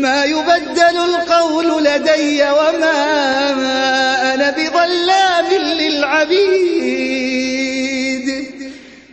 ما يبدل القول لدي وما أنا بظلام